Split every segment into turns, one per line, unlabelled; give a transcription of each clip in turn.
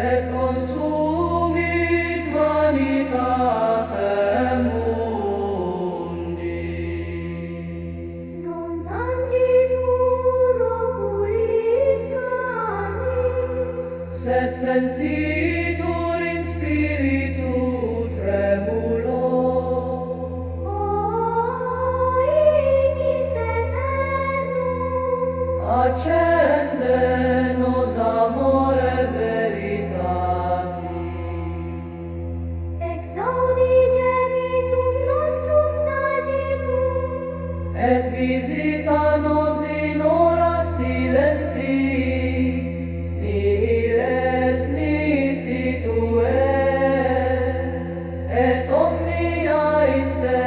et consumit vanitatem mundi.
Non tangitur oculis carnis,
sed sentitur in spiritu tremulo.
O ignis eternus,
accende, et visita nos in ora silenti nihil nisi tu es et omnia in te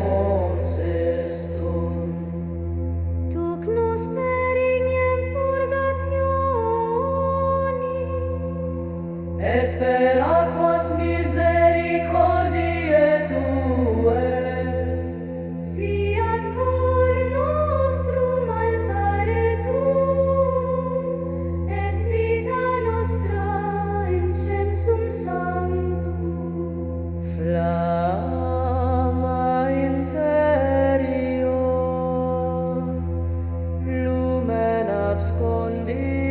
consestum.
Tuc nos per purgationis
et per abscondí.